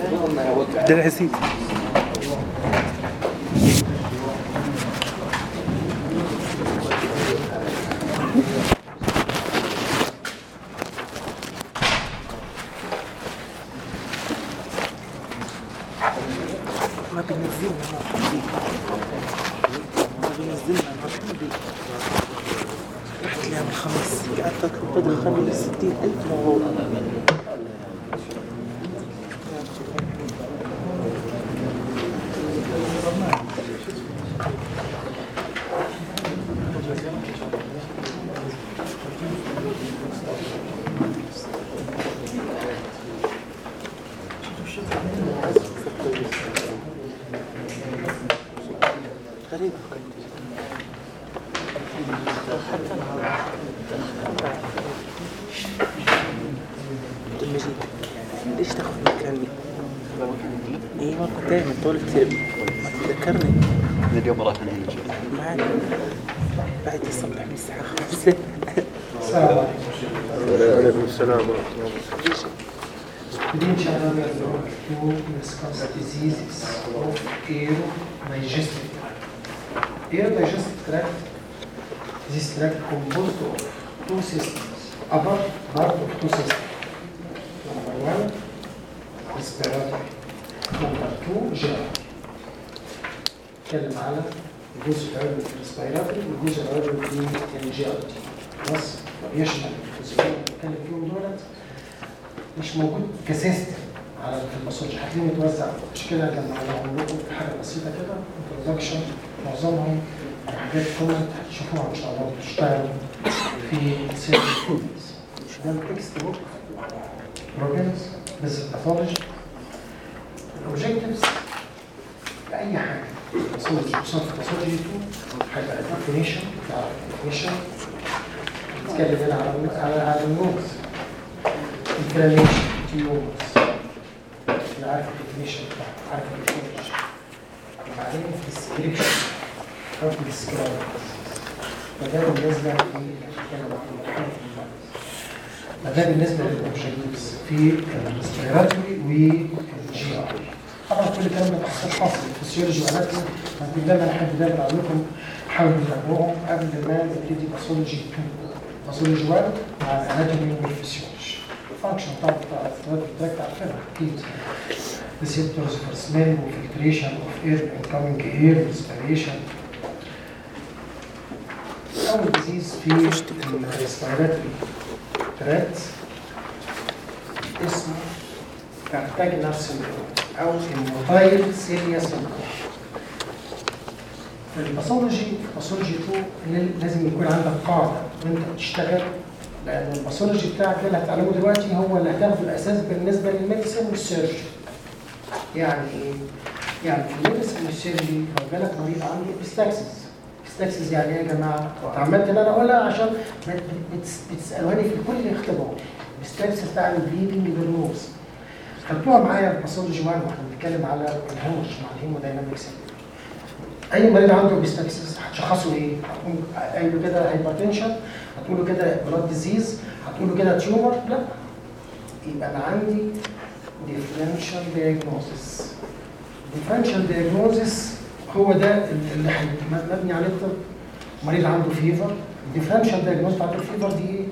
عبد العزيز العلوي في الجي ار تي. خلاص؟ يشمل الجزئين اللي فيهم دولت مش موجود كسيستم على في الباثولوجي هتلاقيه متوزع. مش كده لما هنقول لكم حاجة بسيطة كده انترودكشن معظمهم حاجات كومنت هتشوفوها ان شاء الله بتشتغل في سيرفيس ده التكست بوك. بروبلمز بس الباثولوجي الاوبجكتيفز لاي حاجة. pathology خصوصا في pathology 2 هيبقى definition بتاع definition نتكلم هنا على على على ال nose inflammation tumors أنا عارف الديفينيشن بتاعته عارف الديفينيشن وبعدين الديسكريبشن عارف الديسكريبشن فده بالنسبة فده بالنسبة لل objectives في ال respiratory وال GR طبعا كل الكلام ده تحصيل حاصل physiology و anatomy فكنت دايما أحب دايما أقول لكم حاولوا تتابعوهم قبل ما نبتدي باثولوجي 2 باثولوجي 1 مع الأناتومي والفسيولوجي. الفانكشن بتاعت التراكت عارفينها أكيد receptors for smell filtration of air incoming air respiration. أول disease في ال respiratory tract اسمه Kartagener syndrome أو ال immotile cilia syndrome في ال pathology pathology 2 لازم يكون عندك قاعدة وانت بتشتغل لأن ال pathology بتاعك ده اللي هتعلمه دلوقتي هو اللي هتاخده الأساس بالنسبة لل medicine وال surgery يعني إيه؟ يعني في ال medicine وال surgery لو جالك مريض عنده epistaxis epistaxis يعني إيه يا جماعة؟ اتعمدت إن أنا أقولها عشان بتسألوني في كل اختبار. epistaxis تعني bleeding بال nose خدتوها معايا في pathology 1 وإحنا بنتكلم على الهوش مع ال hemodynamics أي مريض عنده epistaxis هتشخصه إيه؟ هتقول له كده hypertension هتقول له كده blood disease هتقول له كده tumor لا. يبقى أنا عندي differential diagnosis differential diagnosis هو ده اللي مبني عليه الطب. مريض عنده fever ال differential diagnosis بتاعت ال fever دي إيه؟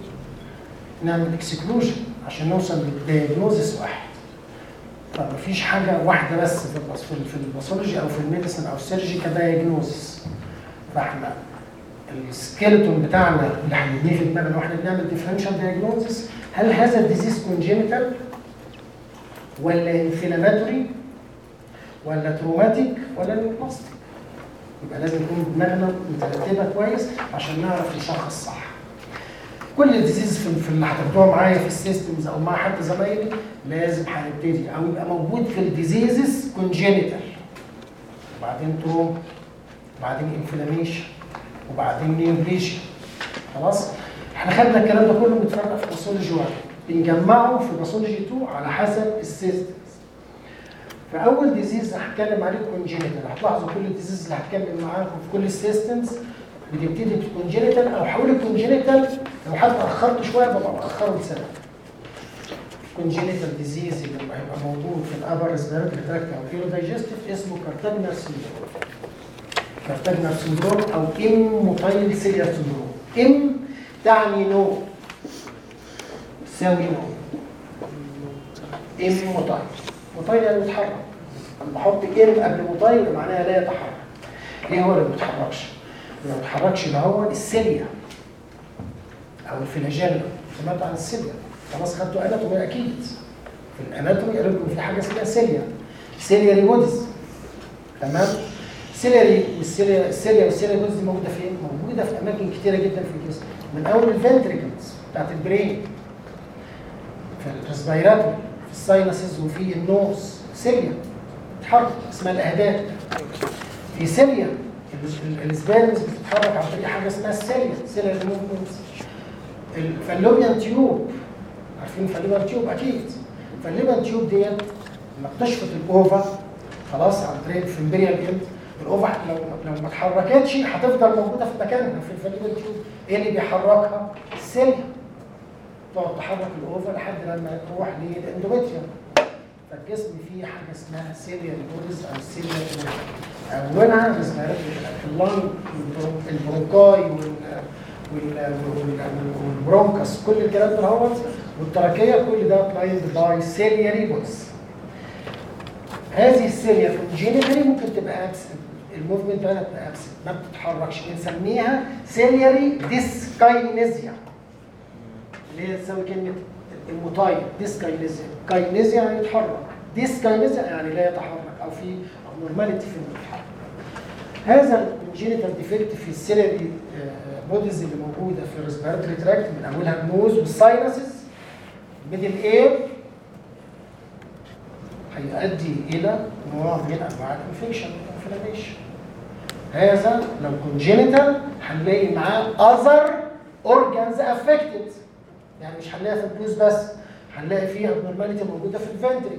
نعمل exclusion عشان نوصل لل diagnosis واحد. فمفيش حاجة واحدة بس في في الباثولوجي أو في الميديسن أو السيرجي كدايجنوزس؟ فإحنا ال skeleton بتاعنا اللي هنبنيه في دماغنا وإحنا بنعمل differential diagnosis هل هذا ال disease congenital ولا inflammatory ولا traumatic ولا neoplastic يبقى لازم يكون دماغنا مترتبة كويس عشان نعرف نشخص صح كل ال disease في اللي هتاخدوها معايا في ال systems أو مع حد زمايلي لازم هنبتدي أو يبقى موجود في ال diseases congenital وبعدين trauma وبعدين inflammation وبعدين neoplasm خلاص؟ إحنا خدنا الكلام ده كله متفرق في pathology 1 بنجمعه في pathology 2 على حسب ال systems فاول disease هتكلم عليه congenital هتلاحظوا كل ال disease اللي هتكلم معاكم في كل ال systems بتبتدي ب congenital أو حول ال congenital لو حتى اخرت شوية ببقى مأخره لسنه congenital disease اللي هيبقى موجود. في upper respiratory tract أو كيلو digestive اسمه Kartagener syndrome. Kartagener syndrome أو immotile ciliary syndrome. im تعني no. تساوي no. immotile motile يعني بيتحرك لما بحط im قبل motile معناها لا يتحرك. إيه هو اللي ما بيتحركش؟ ما بيتحركش اللي هو ال cilia. أو ال flagella سمعت عن ال cilia خلاص خدتوا anatomy أكيد في ال anatomy قالوا لكم في حاجة اسمها cilia ciliary bodies تمام؟ ciliary وال cilia ال cilia وال ciliary bodies دي موجودة فين؟ موجودة في أماكن كتيرة جدا في الجسم. من أول ال ventricles بتاعت ال brain. في ال respiratory في ال sinuses وفي ال nose cilia بتتحرك اسمها الأهداف. في cilia ال sperms بتتحرك عن طريق حاجة اسمها ال cilia cilia movements ال fallopian tube. عارفين ال fallopian tube؟ أكيد. fallopian tube ديت لما بتشفط ال ova. خلاص عن طريق ال fimbrial end ال ova لو لو ما اتحركتش هتفضل موجودة في مكانها في ال fallopian tube. إيه اللي بيحركها؟ ال cilia تقعد تحرك ال ova لحد لما تروح لل endometrium فالجسم فيه حاجة اسمها ciliary bodies أو cilia أولها ال lung ال bronchi وال وال- وال- وال bronchus كل الكلام ده هو وال trachea كل ده lined by ciliary bodies هذه ال cilia في congenitally ممكن تبقى absent ال movement بتاعتها تبقى absent ما بتتحركش. بنسميها ciliary dyskinesia اللي هي تساوي كلمة immotile dyskinesia kinesia يعني يتحرك dyskinesia يعني لا يتحرك أو في abnormality في الحركه هذا ال congenital defect في ال ciliary bodies اللي موجودة في ال respiratory tract من أولها ال nose وال sinuses middle ear هيؤدي إلى نوع من أنواع ال infection وال inflammation هذا لو congenital هنلاقي معاه other organs affected يعني مش هنلاقيها في البلوز بس هنلاقي فيها abnormality موجودة في ال ventricle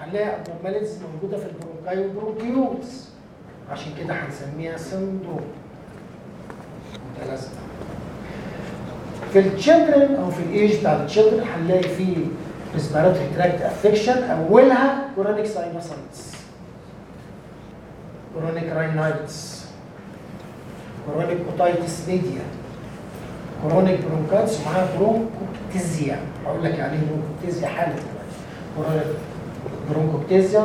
هنلاقي abnormalities موجودة في ال bronchi وال bronchioles عشان كده هنسميها syndrome في ال children أو في ال age بتاع التشيلدرن هنلاقي فيه respiratory tract infection أولها chronic sinusitis chronic rhinitis chronic otitis media chronic bronchitis ومعاها bronchiectasia هقول لك يعني إيه bronchiectasia حالا. chronic bronchiectasia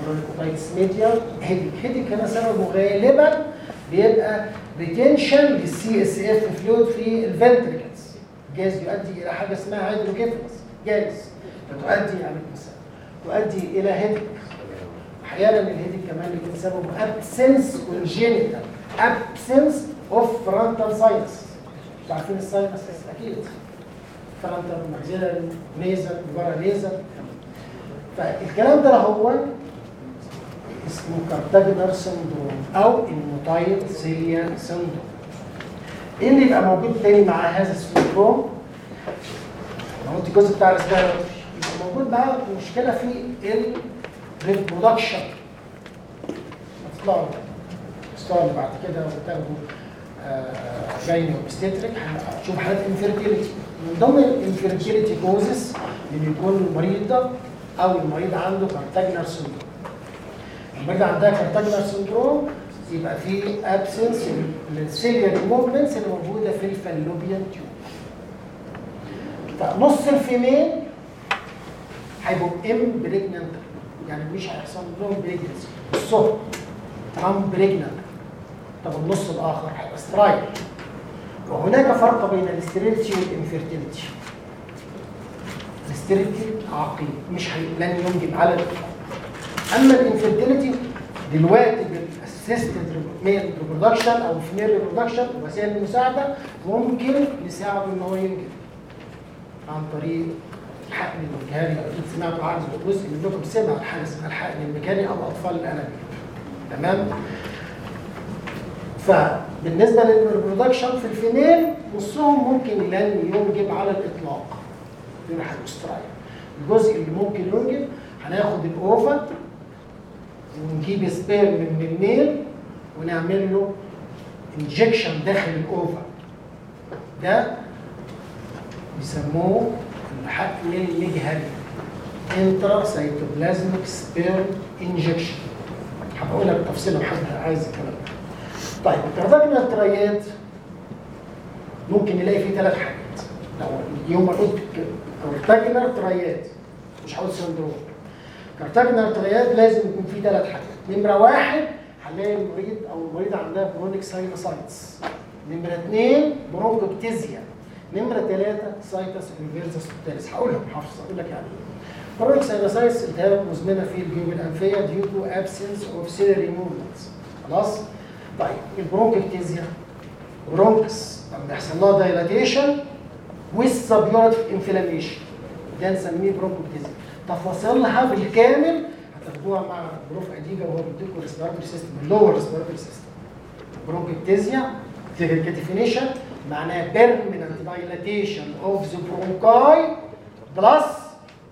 chronic otitis media headache headache هنا سببه غالبا بيبقى retention لل CSF fluid في ال ventricles جايز يؤدي إلى حاجة اسمها hydrocephalus جايز فتؤدي يعني مثلا تؤدي إلى headache أحيانا ال headache كمان بيكون سببه absence congenital absence of frontal sinus أنتوا عارفين ال sinus أكيد. frontal maxillary nasal paranasal فالكلام ده هو اسمه Kartagener syndrome أو ال immotile cilia syndrome إيه اللي يبقى موجود تاني مع هذا ال syndrome لو انت الجزء بتاع ال respiratory يبقى موجود معاه مشكلة في ال reproduction اللي بعد كده وتاخدوا gyne و obstetric هتشوف حالات infertility من ضمن ال infertility causes اللي يكون المريض ده أو المريض عنده Kartagener syndrome المريض عندها Kartagener syndrome يبقى في absence لل ciliary movements اللي موجودة في ال fallopian tube فنص ال female هيبقوا impregnant يعني مش هيحصل لهم pregnancy نصهم impregnant طب النص الآخر هيبقى sterile وهناك فرق بين ال sterility وال infertility ال sterility عقيم مش. لن ينجب على الإطلاق. أما ال infertility دلوقتي بال assisted male reproduction أو female reproduction وسائل المساعدة ممكن يساعده إن هو ينجب عن طريق الحقن المجهري أكيد سمعتوا عنه جزء منكم سمع عن حاجة اسمها الحقن المجهري أو أطفال الانابيب تمام؟ فبالنسبة لل reproduction في ال female نصهم ممكن لن ينجب على الإطلاق. دي راح ال sterile الجزء اللي ممكن ينجب هناخد ال ova ونجيب sperm من ال male ونعمل له injection داخل ال ova ده بيسموه الحقن المجهري intracytoplasmic sperm injection هقولها بالتفصيل لو حد عايز الكلام ده. طيب ال Kartagener triad ممكن نلاقي فيه ثلاث حاجات. لو يوم ما قلت Kartagener triad مش هقول syndrome Kartagener triad لازم يكون فيه ثلاث حاجات نمرة واحد هنلاقي المريض أو المريض عندها chronic sinusitis نمرة اثنين bronchiectasia نمرة ثلاثة situs inversus totalis هقولها محافظ أقول لك يعني chronic sinusitis التهاب مزمنة في الجيوب الأنفية due to absence of ciliary movements خلاص؟ طيب ال bronchiectasia bronchus لما يحصل لها dilatation وال suppurative inflammation ده نسميه bronchiectasia تفاصيلها بالكامل هتاخدوها مع prof اديجا وهو بيديكم respiratory system ال lower respiratory system bronchiectasia definition معناها permanent dilatation of the bronchi plus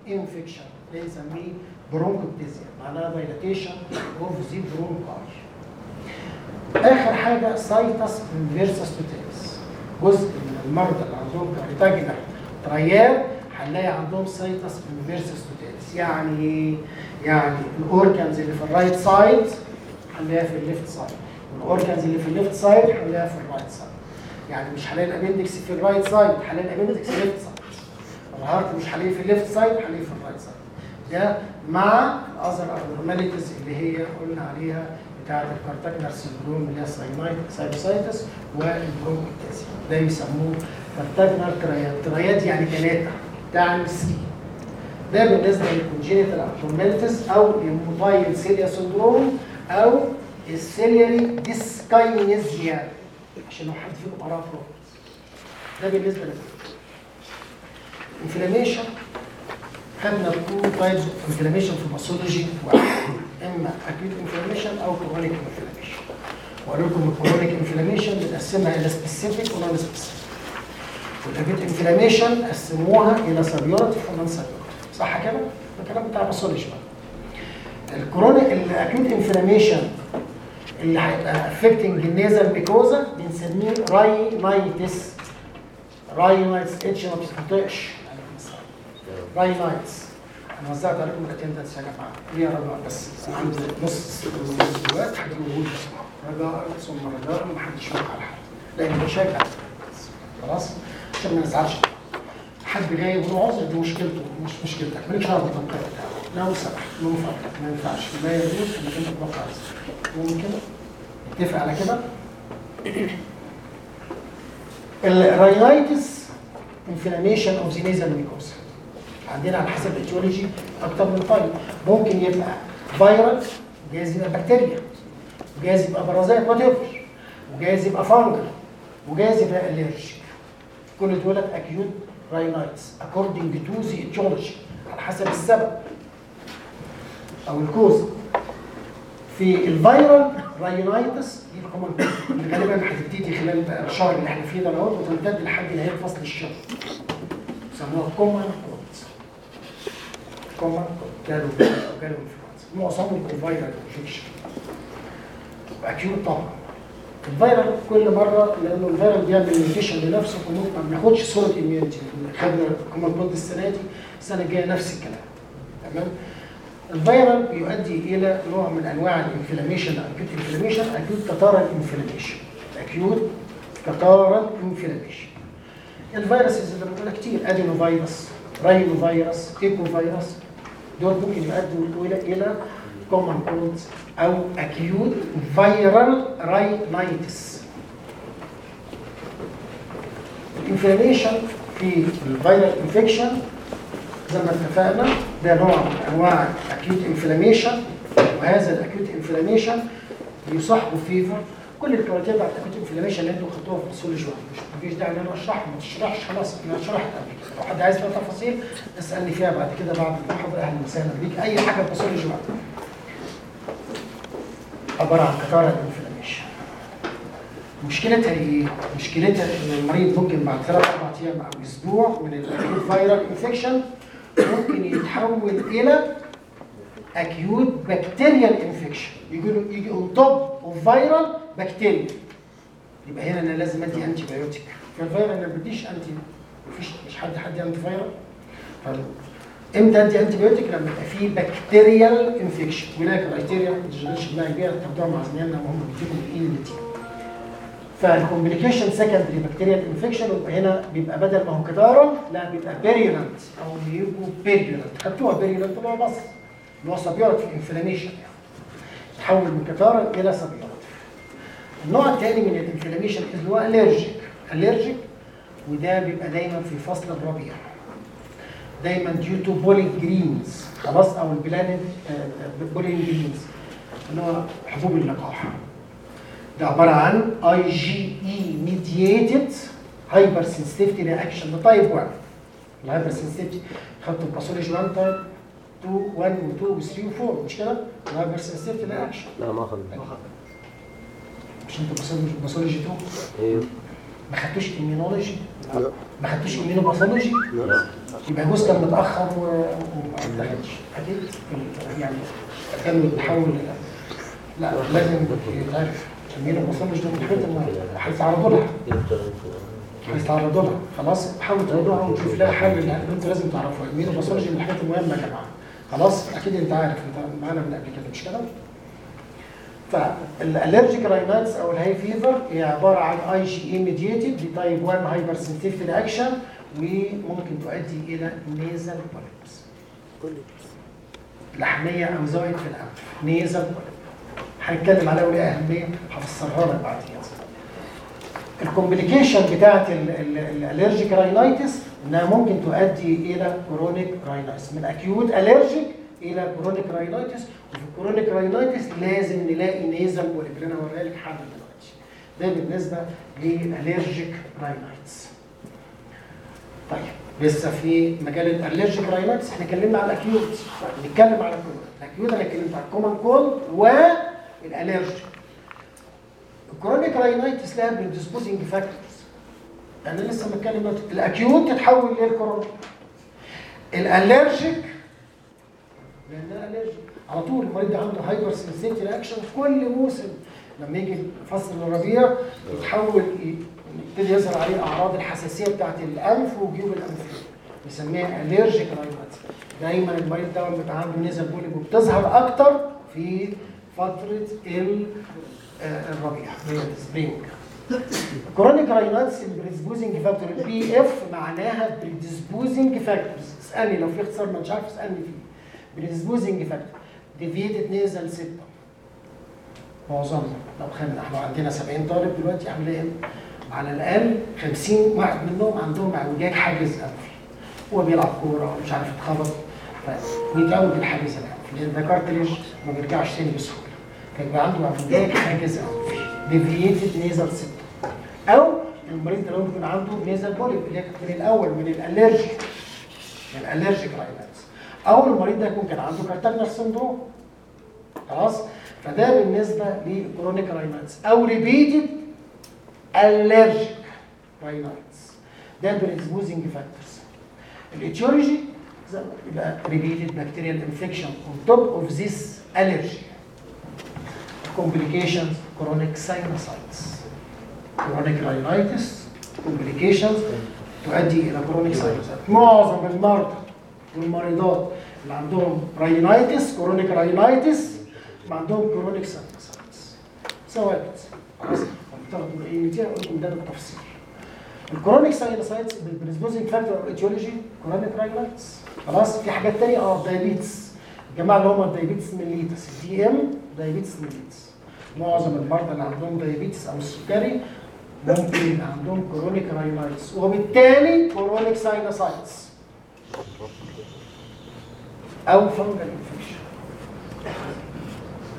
infection ده نسميه bronchiectasia معناها dilatation of the bronchi آخر حاجة situs inversus totalis جزء من المرضى اللي عندهم Kartagener triad هنلاقي عندهم situs inversus totalis يعني إيه؟ يعني ال organs اللي في ال right side هنلاقيها في ال left side وال organs اللي في ال left side هنلاقيها في ال right side يعني مش هلاقي ال appendix في ال right side هلاقي ال appendix في ال left side ال heart مش هلاقيه في ال left side هلاقيه في ال right side ده مع ال other abnormalities اللي هي قلنا عليها بتاعة ال Kartagener syndrome اللي هي ال sinusitis وال bronchiectasia ده يسموه Kartagener triad triad يعني ثلاثة. تعني سي ده بالنسبة لل congenital abnormalities أو ال immotile cilia syndrome أو ال ciliary dyskinesia عشان لو حد فيكم قراه فوق ده بالنسبة لكم inflammation خدنا two types of inflammation في ال pathology إما acute inflammation أو chronic inflammation وأقول لكم ال chronic inflammation بنقسمها إلى specific و non specific وال acute inflammation قسموها إلى suppurative و non suppurative صح كده؟ ده الكلام بتاع ال pathology بقى ال chronic ال acute inflammation اللي هيبقى affecting ال nasal mucosa بنسميه rhinitis rhinitis H ما بتتنطقش rhinitis أنا وزعت عليكم ال attendance يا جماعة ليه رجاء بس. أنا عندي نص الوقت هجيبه رجاء ثم رجاء ما حدش يوقع على حد. لأن مشاكل خلاص؟ عشان ما نزعلش. حد جاي يقول عذر دي مشكلته مش مشكلتك. مالكش دعوه بالتنقيط بتاعه لو سمحت من فضلك ما ينفعش. لا يجوز إنك أنت توقع ممكن نتفق على كده؟ ال rhinitis inflammation of the nasal mucosa عندنا على حسب ال etiology أكتر من طيب ممكن يبقى فيروس جايز يبقى بكتيريا وجايز يبقى parasite whatever وجايز يبقى fungal وجايز يبقى allergy كل دولت acute rhinitis according to the etiology على حسب السبب أو ال cause. في ال viral rhinitis دي ال common اللي غالبا هتبتدي خلال الشهر اللي إحنا فيه ده اهوت وتمتد لحد نهاية فصل الشتاء يسموها common colds common colds colds معظمهم viral infection acute طبعا. ال viral كل مرة لأنه ال viral بيعمل mutation لنفسه فممكن ما بناخدش صورة immunity خدنا common cold السنة دي؟ السنة الجاية نفس الكلام. تمام؟ ال viral بيؤدي إلى نوع من أنواع ال inflammation acute inflammation acute catarrhal inflammation acute catarrhal inflammation ال viruses اللي بنقولها كتير adenovirus rhinovirus echovirus دول ممكن يؤدوا إلى إلى common colds أو acute viral rhinitis ال inflammation في ال viral infection زي ما اتفقنا ده نوع من أنواع acute inflammation وهذا ال acute inflammation بيصاحبه fever كل ال criteria بتاعت ال acute inflammation اللي أنتوا خدتوها في ال pathology مش مفيش داعي ان أنا اشرحها ما تشرحش خلاص أنا شرحت قبل كده. لو حد عايز فيها تفاصيل اسألني فيها بعد كده بعد المحاضره أهلا وسهلا بيك أي حاجة في ال pathology بعد عبارة عن catarrhal inflammation مشكلتها إيه؟ مشكلتها إن المريض ممكن بعد ثلاث أربع أيام أو أسبوع من ال acute viral infection ممكن يتحول إلى acute bacterial infection له يجي on top اوف فيرال بكتيريا يبقى هنا أنا لازم أدي انتي بايوتيك في الفيرال أنا ما بديش انتي مفيش مش حد حد انتي فيرال إمتى ادي انتي بيوتيك لما يبقى فيه بكتيريال انفكشن ولا كرايتيريا ما تشغلش دماغك بيها تاخدوها مع زمايلنا وهم بيديكم الاي تي فالكومبليكيشن سكندري بكتيريال انفكشن يبقى هنا بيبقى بدل ما هو كدارا لا بيبقى بيريولنت أو بيبقوا بيريولنت خدتوها بيريولنت اللي هو بص اللي هو suppurative inflammation يعني. تحول من catarrhal إلى suppurative النوع الثاني من ال inflammation اللي هو allergic allergic وده بيبقى دايما في فصل الربيع. دايما due to pollen grains خلاص أو ال plant pollen grains اللي هو حبوب اللقاح. ده عبارة عن IgE mediated hypersensitivity reaction ده type 1 ال hypersensitivity خدتوا ال pathology 1 type 2 1 و2 و3 و4 مش كده؟ ال hypersensitivity reaction لا ما أخذ. مش أنتوا pathology pathology 2 أيوه ما خدتوش immunology لا. ما خدتوش immunopathology لا. يبقى جزء كان متأخر وما دخلش أكيد يعني كان بيتحول لا لازم يتعرف immunopathology ده من الحاجات اللي هيتعرضوا لها هيتعرضوا لها خلاص حاولوا تقولوها ونشوف لها حل اللي أنتوا لازم تعرفوها immunopathology من الحاجات المهمه يا جماعة. خلاص أكيد أنت عارف أنت معانا من قبل كده مش كده؟ فال allergic rhinitis أو ال hay fever هي عبارة عن IgE mediated دي type 1 hypersensitive reaction وممكن تؤدي إلى nasal polyps لحمية أو زايد في الانف nasal polyp هنتكلم عليها وليها أهمية هفسرها لك بعد كده. ال complication بتاعت ال allergic rhinitis إنها ممكن تؤدي إلى chronic rhinitis من acute allergic إلى chronic rhinitis وفي ال chronic rhinitis لازم نلاقي nasal polyp اللي أنا هوريها لك حالا دلوقتي. ده بالنسبة لل allergic rhinitis طيب لسه في مجال ال allergic rhinitis إحنا اتكلمنا على ال acute. نتكلم على ال common ال acute أنا اتكلمت على ال common cold وال allergic ال chronic rhinitis لها predisposing factors أنا لسه بتكلم ال acute تتحول لل chronic. ال allergic لانها allergic على طول المريض ده عنده hypersensitivity reaction في كل موسم. لما يجي فصل الربيع يتحول يبتدي يظهر عليه أعراض الحساسية بتاعت الأنف والجيوب الانفيه نسميها allergic rhinitis دايما المريض ده عنده nasal polyp وبتظهر أكتر في فترة آه، الربيع. هي ال spring chronic rhinitis ال predisposing factor ال PF معناها predisposing factors اسألني لو في اختصار ما انتش عارف اسألني فيه. predisposing factor deviated nasal septum معظمنا لو خدنا إحنا عندنا 70 طالب دلوقتي عامل إيه؟ الأقل 50 واحد منهم عندهم اعوجاج حاجز أنفي. هو بيلعب كورة ومش عارف يتخبط. فبيتعوج الحاجز الأنفي. لأن ده cartilage ما بيرجعش تاني بسهولة. فيبقى عنده اعوجاج حاجز أنفي. deviated nasal septum أو المريض ده ممكن عنده nasal polyp اللي هي من الأول من ال allergy. من ال allergic rhinitis أو المريض ده يكون كان عنده Kartagener syndrome. خلاص؟ فده بالنسبة لل chronic rhinitis أو repeated allergic rhinitis ده predisposing factors ال etiology يبقى repeated bacterial infection on top of this allergy complications chronic sinusitis. Chronic rhinitis complications تؤدي إلى chronic sinusitis معظم المرضى والمريضات اللي عندهم chronic rhinitis ما عندهم chronic sinusitis ثوابت خلاص هنفترض إيه دي لكم ده بالتفصيل ال chronic sinusitis بال predisposing factor أو etiology chronic rhinitis خلاص في حاجات تانية آه diabetes الجماعة اللي هم ال diabetes mellitus DM diabetes mellitus. معظم المرضى اللي عندهم diabetes أو السكري ممكن يبقى عندهم chronic rhinitis وبالتالي chronic sinusitis أو fungal infection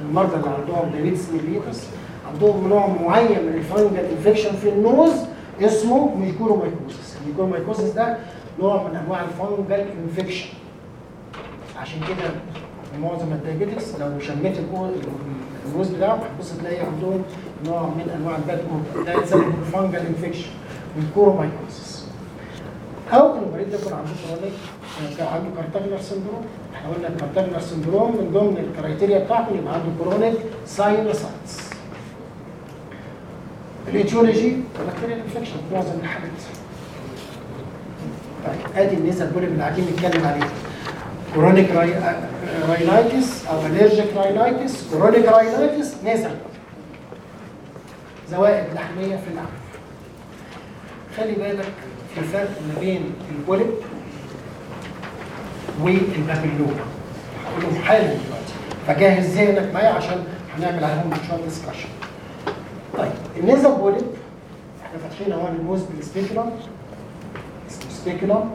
المرضى اللي عندهم diabetes mellitus عندهم نوع معين من ال fungal infection في ال nose اسمه mucormycosis ال mucormycosis ده نوع من أنواع ال fungal infection عشان كده معظم ال diabetics لو شميت ال nose بتاعهم هتبص تلاقي عندهم نوع من أنواع ال bad odor ده يتسمى fungal infection mucormycosis أو المريض ده يكون عنده chronic كان عنده Kartagener syndrome إحنا قلنا ال Kartagener syndrome من ضمن ال criteria بتاعته يبقى عنده chronic sinusitis ال etiology bacterial infection معظم الحالات طيب ادي النسب دول اللي قاعدين نتكلم عليه. chronic rhinitis أو allergic rhinitis chronic rhinitis nasal زوائد لحمية في الانف خلي بالك في فرق ما بين ال polyp وال papilloma هقولهم حالا دلوقتي. فجهز ذهنك معايا عشان هنعمل عليهم شوية discussion طيب ال nasal polyp إحنا فاتحين أهو ال nose بال speculum اسمه speculum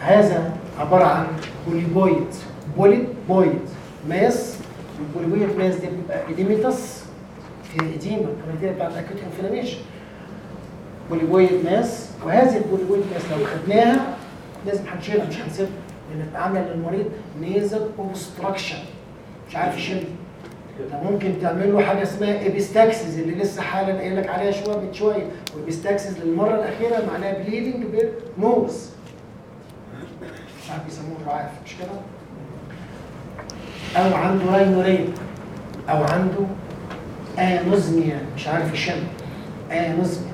هذا عبارة عن polypoid polypoid mass. ال polypoid mass دي بتبقى edematous في edema ال criteria بتاعت acute inflammation. polypoid mass. وهذه ال polypoid mass لو خدناها لازم هنشيلها مش هنسيبها لأن بتعمل للمريض nasal obstruction مش عارف يشيل ده ممكن تعمل له حاجة اسمها epistaxis اللي لسه حالا قايل لك عليها شوية من شوية. و epistaxis للمرة الأخيرة معناها bleeding بال nose مش عارف بيسموه رعاف مش كده؟ أو عنده rhinorrhea أو عنده anosmia مش عارف يشم anosmia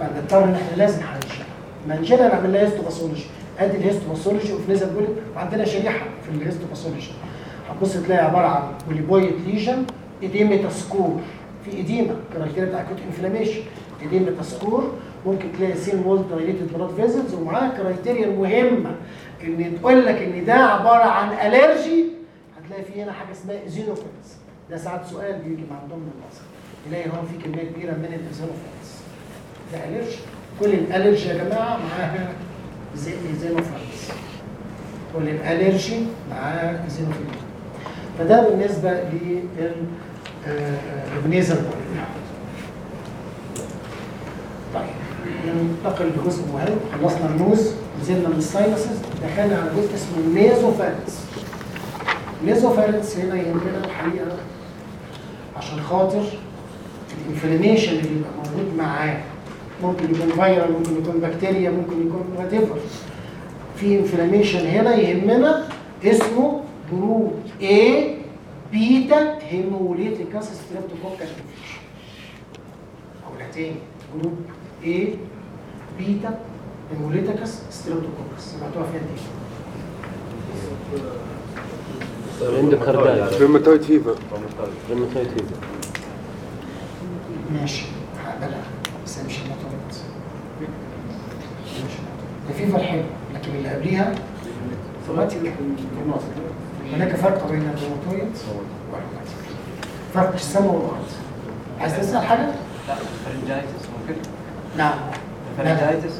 فنضطر إن إحنا لازم هنشيلها ما نشيلها نعمل لها histopathology أدي ال histopathology وفي nasal polyp وعندنا شريحة في ال histopathology هتبص تلاقي عبارة عن polypoid lesion edematous core في edema criteria بتاع acute inflammation edematous core ممكن تلاقي thin wall dilated blood vessels ومعاها criteria المهمه إن تقول لك إن ده عبارة عن allergy هتلاقي في هنا حاجة اسمها eosinophils ده ساعات سؤال بيجي مع ضمن النظر تلاقي هون في كمية كبيرة من ال eosinophils ده allergy كل ال allergy يا جماعة معاها زي eosinophils كل ال allergy معاها eosinophils فده بالنسبة لل nasal طيب ننتقل لجزء مهم. خلصنا ال nose نزلنا من ال sinuses دخلنا على جزء اسمه ال nasopharynx ال nasopharynx هنا يهمنا الحقيقة عشان خاطر ال inflammation اللي بيبقى موجود معاه. ممكن يكون viral ممكن يكون bacterial ممكن يكون what في inflammation هنا يهمنا اسمه group A beta hemolyticus streptococcal infection أو تاني جروب A بيتا هيموليتيكاس ستريبتوكوكس سمعتوها فين دي؟ عندك كاردايت روماتويد فيفر روماتويد فيفر ماشي هقبلها بس مش هيماتوميت ده فيفر حلو لكن اللي قبليها ثوماتيك هناك فرق بين الروماتويد فرق السماء والأرض. عايز تسأل حاجة؟ لا ال pharyngitis ممكن نعم. ال pharyngitis؟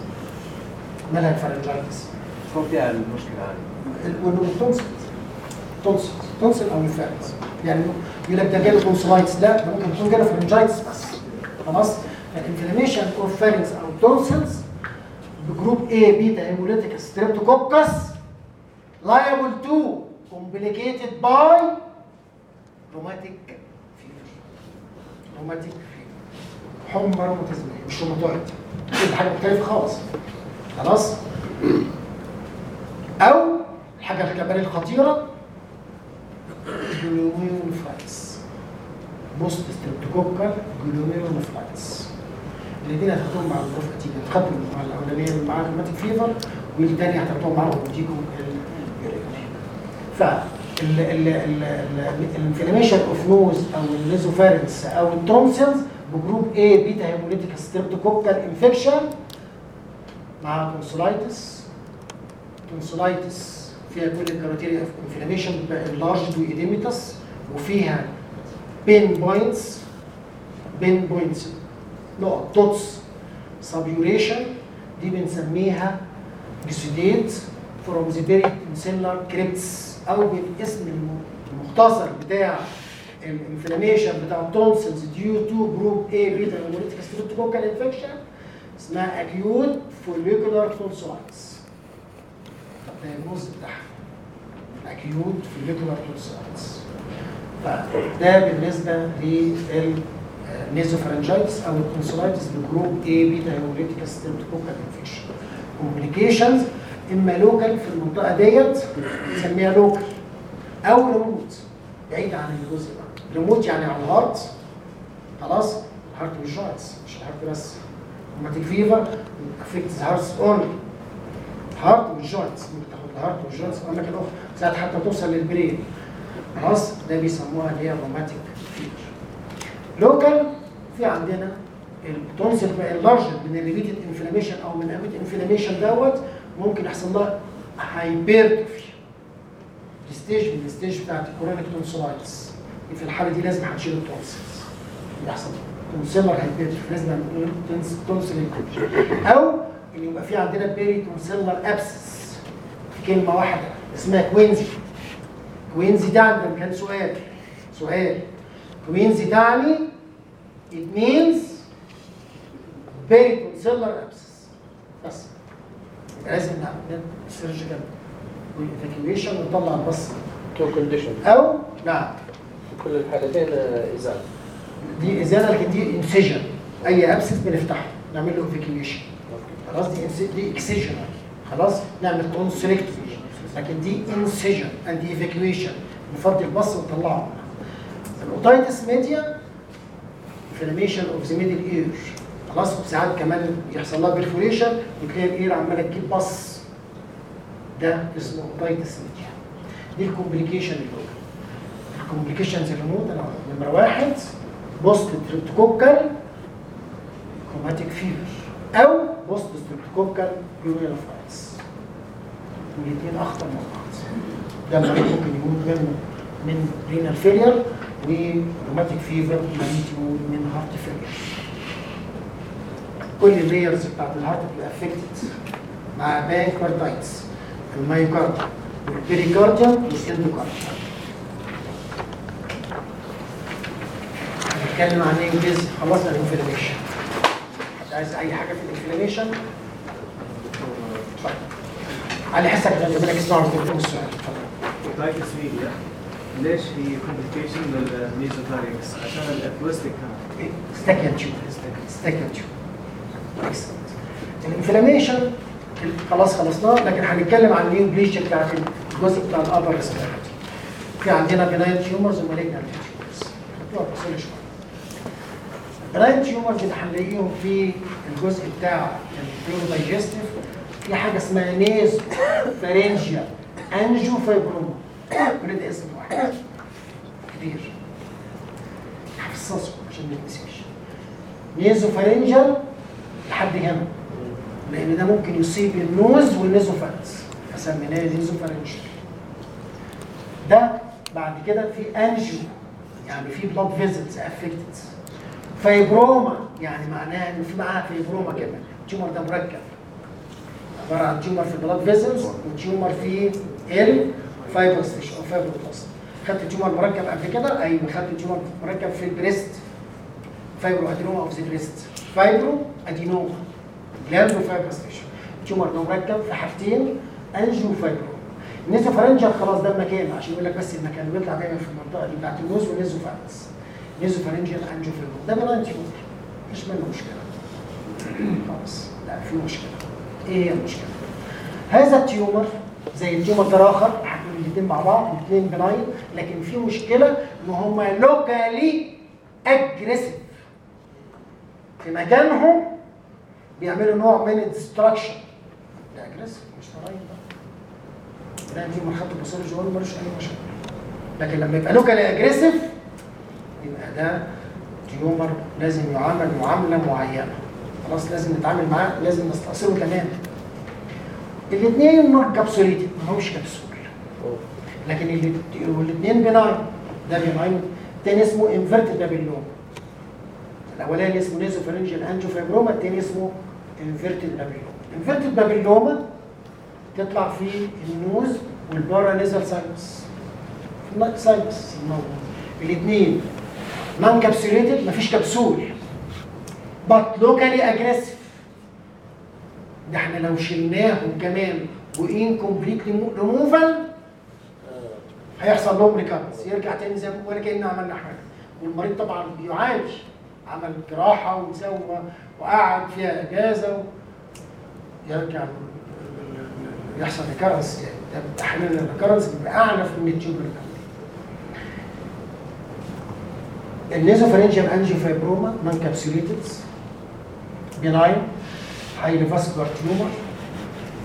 مالها ال pharyngitis؟ شو فيها المشكلة هذه؟ وال tonsil tonsil tonsil أو ال pharynx يعني يقول لك ده جاله tonsillitis لا ده ممكن يكون جاله pharyngitis بس. خلاص؟ ال inflammation of pharynx أو tonsils ب group A beta hemolytic streptococcus liable to complicated by rheumatic fever rheumatic fever حمى روماتيزمية مش روماتويد دي حاجة مختلفة خالص. خلاص؟ أو الحاجة كمان الخطيرة glomerulonephritis post streptococcal glomerulonephritis الاثنين هتاخدوهم مع كتير هتاخدوا مع الأولانية مع ال rheumatic fever والثانيه هتاخدوهم معاهم وديكم ف ال inflammation of nose أو ال nasopharynx أو ال tonsils ب group A beta hemolytic streptococcal infection مع tonsillitis tonsillitis فيها كل ال criteria of inflammation large و edematous وفيها pinpoints pinpoints نقط dots suppuration دي بنسميها exudate from the peritonsillar crypts أو بالاسم المختصر بتاع ال inflammation بتاع ال tonsils due to group A beta hemolytic streptococcal infection اسمها acute follicular ده الجزء بتاعها. acute follicular tonsillitis فده بالنسبة لل nasopharyngitis أو ال tonsillitis ب group A beta hemolytic streptococcal infection complications إما local في المنطقة ديت نسميها local أو ريموت بعيد عن الجزء ده. ريموت يعني على ال heart. خلاص؟ ال heart وال joints مش ال heart بس. rheumatic fever affects heart only heart وال joints ممكن تاخد ال heart وال joints والاماكن الاخرى ساعات حتى توصل لل brain. خلاص؟ ده بيسموها اللي هي rheumatic fever local في عندنا ال tonsil ال large من ال repeated inflammation أو من اميت inflammation دوت ممكن يحصل لها hypertrophy stage من ال stage بتاعت ال chronic tonsillitis في الحالة دي لازم هنشيل ال tonsils يحصل tonsillar hypertrophy لازم نعمل tonsil أو إن يبقى في عندنا peritonsillar abscess كلمة واحدة اسمها quinsy quinsy ده عندنا كان سؤال. سؤال. quinsy تعني it means peritonsillar abscess. بس. لازم نعمل surgical و evacuation ونطلع ال pus. two condition أو نعم. في كل الحالتين آه، إزالة. دي إزالة لكن دي incision أي abscess بنفتحه نعمل له evacuation خلاص دي دي excision خلاص نعمل tonsillectomy لكن دي incision and evacuation نفضي ال pus ونطلعه. ال otitis media inflammation of the middle ear خلاص وساعات كمان يحصل لها perforation وتلاقي ال ear عمالة تجيب pus. ده اسمه otitis media دي ال complication الاولى ال complications ال remote أنا نمرة واحد post streptococcal rheumatic fever أو post streptococcal glomerulonephritis الاثنين أخطر من بعض. ده ممكن يموت منه من renal failure و rheumatic fever مريض يموت من heart failure كل ال layers بتاعت ال heart بتبقى affected مع pancarditis المايوكارديوم والبيريكارديوم والاندوكارديوم هنتكلم عن إيه؟ انجليزي خلصنا الانفلاميشن عايز أي حاجة في الانفلاميشن اتفضل. علي حسك لما بالك اسمعوا السؤال. اتفضل. ليش هي كومبليكيشن للميزوفارينكس عشان الاكوستيك كان. استكن تشوف استكن ال inflammation خلاص خلصناه لكن هنتكلم عن ال neoplasia بتاعت الجزء بتاع ال upper respiratory في عندنا benign tumors و malignant tumors benign tumors اللي هنلاقيهم في الجزء بتاع ال بيورو digestive في حاجة اسمها nasopharyngeal angiofibroma كل ده اسم واحد. كبير حفظهم عشان ما يتنسيش nasopharyngeal لحد هنا. لأن ده ممكن يصيب ال nose وال nasopharynx فسميناه nasopharyngeal ده بعد كده في angio يعني في blood vessels affected fibroma يعني معناها إن في معاها fibroma كمان ال tumor ده مركب. عبارة عن tumor في ال blood vessels و tumor في ال fibrous tissue أو fibroblast خدت tumor مركب قبل كده؟ أيوه خدت tumor مركب في ال breast. fibroadenoma of the breast fibroadenoma gland و fibrous tissue tumor ده مركب في حاجتين angiofibro. ال nasopharyngeal خلاص ده المكان عشان يقول لك بس المكان. بيطلع دايما في المنطقة دي بتاعت ال nose وال nasopharynx nasopharyngeal angiofibro. ده benign tumor مفيش منه مشكلة. خلاص. لا في مشكلة. إيه هي المشكلة؟ هذا ال tumor زي ال tumor ده الآخر هنقول الاثنين مع بعض الاثنين benign. لكن في مشكلة إن هم locally aggressive في مكانهم بيعملوا نوع من ال destruction ده aggressive مش طبيعي. بقى ده tumor خدته بصير جوال ملوش أي مشكله لكن لما يبقى locally aggressive يبقى ده tumor لازم يعامل معاملة معينة. خلاص لازم نتعامل معاه لازم نستأصله تماما. الاثنين not capsulated ما هوش كبسول لكن الاثنين benign ده benign الثاني اسمه inverted papilloma الأولاني اسمه nasopharyngeal angiofibroma الثاني اسمه inverted papilloma. inverted papilloma تطلع في ال nose وال paranasal sinus sinus الاثنين non-capsulated مفيش capsule but locally aggressive. ده إحنا لو شلناهم كمان وانكمبليت ريموفال هيحصل لهم recurrence يرجع تاني زي ما ولا كأننا عملنا حاجة. والمريض طبعا بيعاني عمل جراحة وسوى وقعد فيها إجازة و... يرجع يحصل recurrence يعني. ده ال recurrence بيبقى اعنف من ال tumor angiofibroma non-capsulated benign highly vascular tumor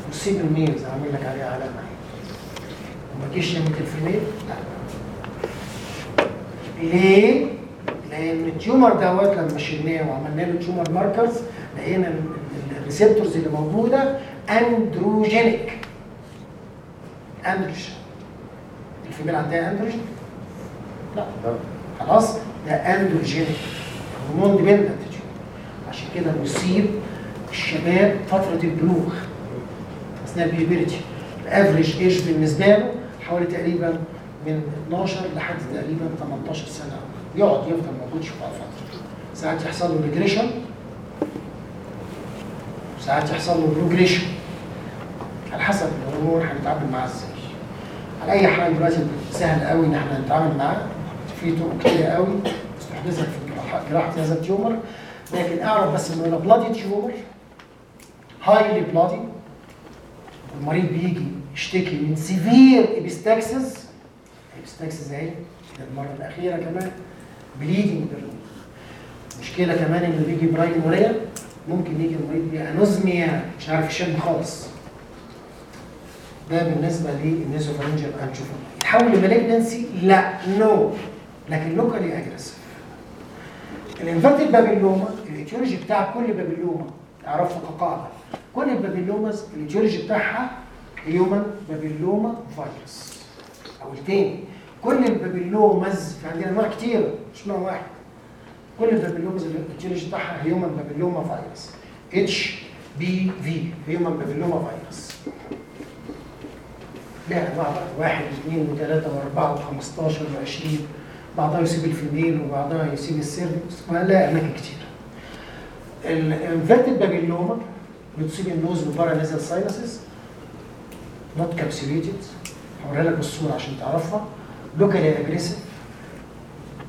adolescent males عامل لك عليه علامة. وما جيش يموت ال female ليه؟ لأن ال tumor دوت لما شلناه وعملنا له tumor markers لقينا ال- ال- ال receptors اللي موجودة androgenic androgen ال female عندها اندروجين؟ لا. خلاص ده androgenic hormone dependent. عشان كده بيصيب الشباب فترة البلوغ. أثناء ال puberty ال average age بالنسبة له حوالي تقريبا من 12 لحد تقريبا 18 سنة. يقعد يفضل موجود شوية فتره ساعات يحصل له regression ساعات يحصل له progression على حسب الهرمون هنتعامل معاه إزاي. على أي حال دلوقتي سهل قوي إن إحنا نتعامل معاه. في طرق كتير قوي. استحدثت في جراحه هذا ال tumor. لكن أعرف بس إنه bloody tumor highly bloody المريض بيجي يشتكي من severe epistaxis epistaxis اهي المرة الأخيرة كمان. bleeding مشكلة كمان انه بيجي ب rhinorrhea ممكن يجي المريض ب anosmia مش عارف يشم خالص. ده بالنسبة لل nasopharyngeal angiofibroma يتحول ل malignancy لا no لكن locally aggressive ال inverted papilloma ال etiology بتاع كل papilloma تعرفوا كقاعده كل ال papillomas ال etiology بتاعها human papilloma virus. أو التاني كل ال papillomas في عندنا انواع كتير. مش نوع واحد. كل ال papillomas ال etiology بتاعها human papilloma virus. HPV human papilloma virus. لها انواع بقى واحد واثنين وثلاثة وأربعة و15 و20 بعضها يصيب ال female وبعضها يصيب ال cervix لا أماكن كتير. ال inverted papilloma بتصيب ال nose وال paranasal sinuses not capsulated هوريها لك بالصورة عشان تعرفها. locally aggressive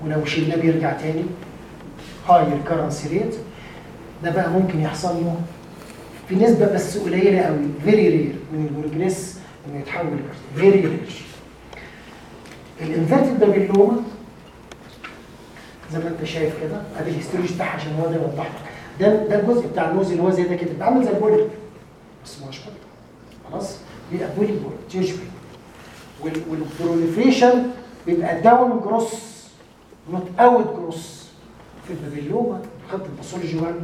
ولو شلناه بيرجع تاني. high recurrency rate ده بقى ممكن يحصل له. في نسبه بس قليلة قوي. very rare من ال progress انه يتحول very rare ال inverted papilloma زي ما انت شايف كده. ادي ال histology بتاعها عشان هو ده يوضح لك ده ده الجزء بتاع ال nose اللي هو زي ده كده. بيبقى عامل زي ال polyp بس ما هوش polyp خلاص بيبقى polyp polyp تيوجبل وال proliferation بيبقى down growth not out growth في ال papilloma خدتوا ال pathology 1